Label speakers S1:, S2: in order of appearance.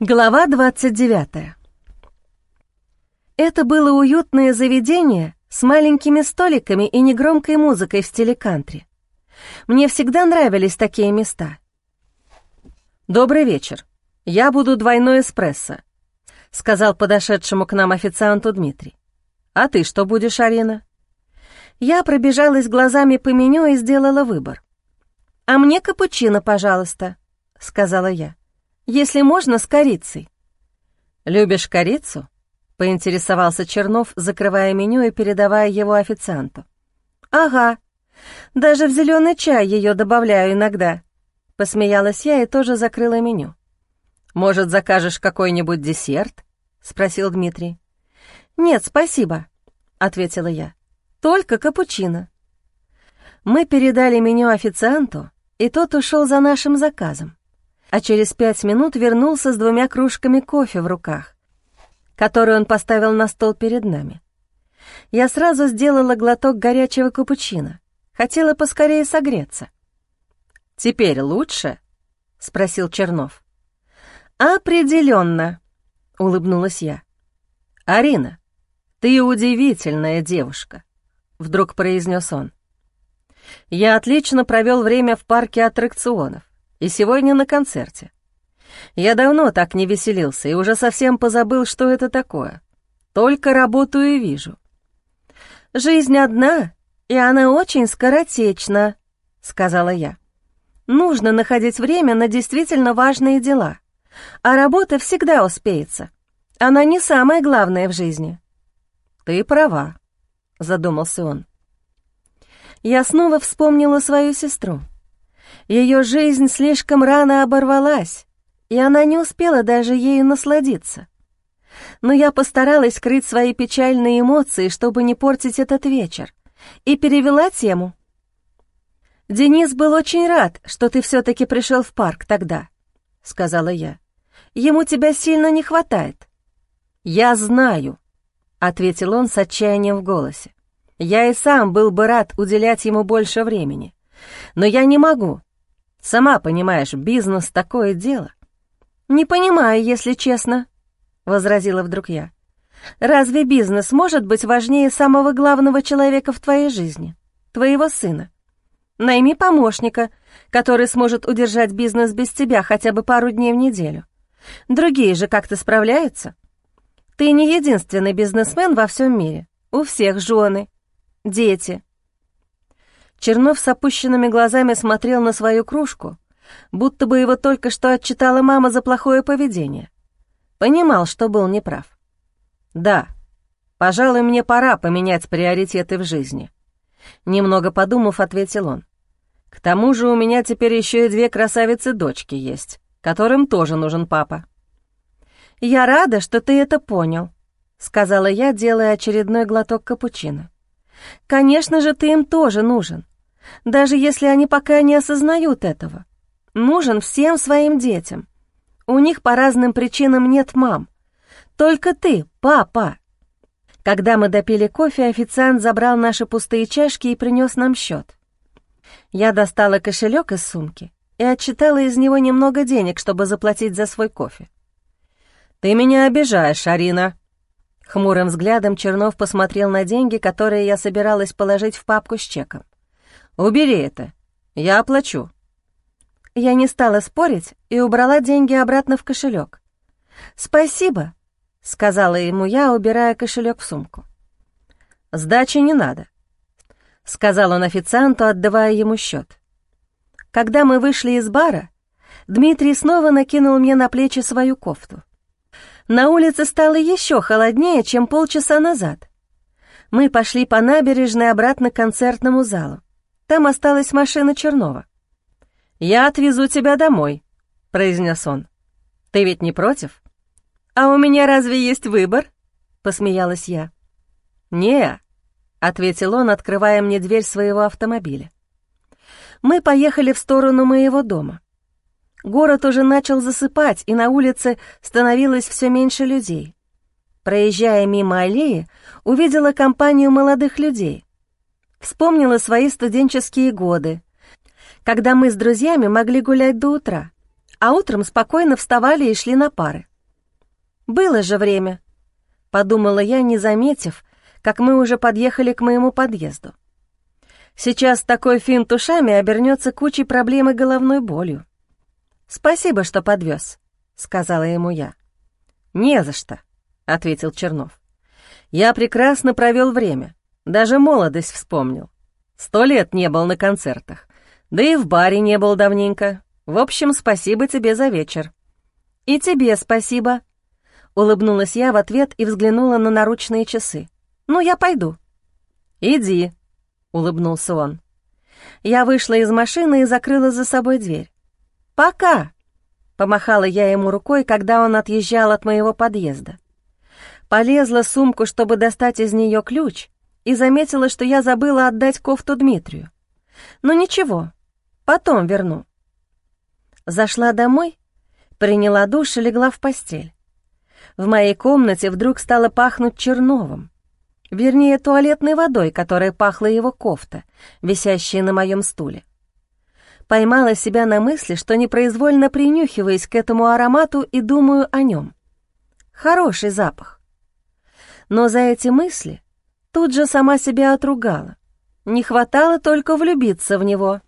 S1: Глава 29. Это было уютное заведение с маленькими столиками и негромкой музыкой в стиле кантри. Мне всегда нравились такие места. «Добрый вечер. Я буду двойной эспрессо», — сказал подошедшему к нам официанту Дмитрий. «А ты что будешь, Арина?» Я пробежалась глазами по меню и сделала выбор. «А мне капучино, пожалуйста», — сказала я если можно, с корицей». «Любишь корицу?» — поинтересовался Чернов, закрывая меню и передавая его официанту. «Ага, даже в зеленый чай ее добавляю иногда», — посмеялась я и тоже закрыла меню. «Может, закажешь какой-нибудь десерт?» — спросил Дмитрий. «Нет, спасибо», — ответила я. «Только капучино». Мы передали меню официанту, и тот ушел за нашим заказом а через пять минут вернулся с двумя кружками кофе в руках, которые он поставил на стол перед нами. Я сразу сделала глоток горячего капучино, хотела поскорее согреться. «Теперь лучше?» — спросил Чернов. «Определенно», — улыбнулась я. «Арина, ты удивительная девушка», — вдруг произнес он. «Я отлично провел время в парке аттракционов и сегодня на концерте. Я давно так не веселился и уже совсем позабыл, что это такое. Только работаю и вижу. «Жизнь одна, и она очень скоротечна», — сказала я. «Нужно находить время на действительно важные дела, а работа всегда успеется. Она не самое главное в жизни». «Ты права», — задумался он. Я снова вспомнила свою сестру. Ее жизнь слишком рано оборвалась, и она не успела даже ею насладиться. Но я постаралась скрыть свои печальные эмоции, чтобы не портить этот вечер, и перевела тему. «Денис был очень рад, что ты все-таки пришел в парк тогда», — сказала я. «Ему тебя сильно не хватает». «Я знаю», — ответил он с отчаянием в голосе. «Я и сам был бы рад уделять ему больше времени. Но я не могу. Сама понимаешь, бизнес — такое дело». «Не понимаю, если честно», — возразила вдруг я. «Разве бизнес может быть важнее самого главного человека в твоей жизни, твоего сына? Найми помощника, который сможет удержать бизнес без тебя хотя бы пару дней в неделю. Другие же как-то справляются. Ты не единственный бизнесмен во всем мире. У всех жены, дети, Чернов с опущенными глазами смотрел на свою кружку, будто бы его только что отчитала мама за плохое поведение. Понимал, что был неправ. «Да, пожалуй, мне пора поменять приоритеты в жизни», — немного подумав, ответил он. «К тому же у меня теперь еще и две красавицы-дочки есть, которым тоже нужен папа». «Я рада, что ты это понял», — сказала я, делая очередной глоток капучино. «Конечно же, ты им тоже нужен даже если они пока не осознают этого. Нужен всем своим детям. У них по разным причинам нет мам. Только ты, папа. Когда мы допили кофе, официант забрал наши пустые чашки и принес нам счет. Я достала кошелек из сумки и отчитала из него немного денег, чтобы заплатить за свой кофе. «Ты меня обижаешь, Арина», Хмурым взглядом Чернов посмотрел на деньги, которые я собиралась положить в папку с чеком. «Убери это, я оплачу». Я не стала спорить и убрала деньги обратно в кошелек. «Спасибо», — сказала ему я, убирая кошелек в сумку. «Сдачи не надо», — сказал он официанту, отдавая ему счет. Когда мы вышли из бара, Дмитрий снова накинул мне на плечи свою кофту. На улице стало еще холоднее, чем полчаса назад. Мы пошли по набережной обратно к концертному залу. Там осталась машина Чернова. «Я отвезу тебя домой», — произнес он. «Ты ведь не против?» «А у меня разве есть выбор?» — посмеялась я. «Не», — ответил он, открывая мне дверь своего автомобиля. Мы поехали в сторону моего дома. Город уже начал засыпать, и на улице становилось все меньше людей. Проезжая мимо аллеи, увидела компанию молодых людей. Вспомнила свои студенческие годы, когда мы с друзьями могли гулять до утра, а утром спокойно вставали и шли на пары. было же время», — подумала я, не заметив, как мы уже подъехали к моему подъезду. Сейчас такой финт ушами обернется кучей проблем и головной болью. «Спасибо, что подвез», — сказала ему я. «Не за что», — ответил Чернов. «Я прекрасно провел время, даже молодость вспомнил. Сто лет не был на концертах, да и в баре не был давненько. В общем, спасибо тебе за вечер». «И тебе спасибо», — улыбнулась я в ответ и взглянула на наручные часы. «Ну, я пойду». «Иди», — улыбнулся он. Я вышла из машины и закрыла за собой дверь. «Пока», — помахала я ему рукой, когда он отъезжал от моего подъезда. Полезла сумку, чтобы достать из нее ключ, и заметила, что я забыла отдать кофту Дмитрию. Но «Ну, ничего, потом верну. Зашла домой, приняла душ и легла в постель. В моей комнате вдруг стало пахнуть Черновым. Вернее, туалетной водой, которая пахла его кофта, висящая на моем стуле. Поймала себя на мысли, что непроизвольно принюхиваясь к этому аромату и думаю о нем. Хороший запах. Но за эти мысли тут же сама себя отругала. Не хватало только влюбиться в него —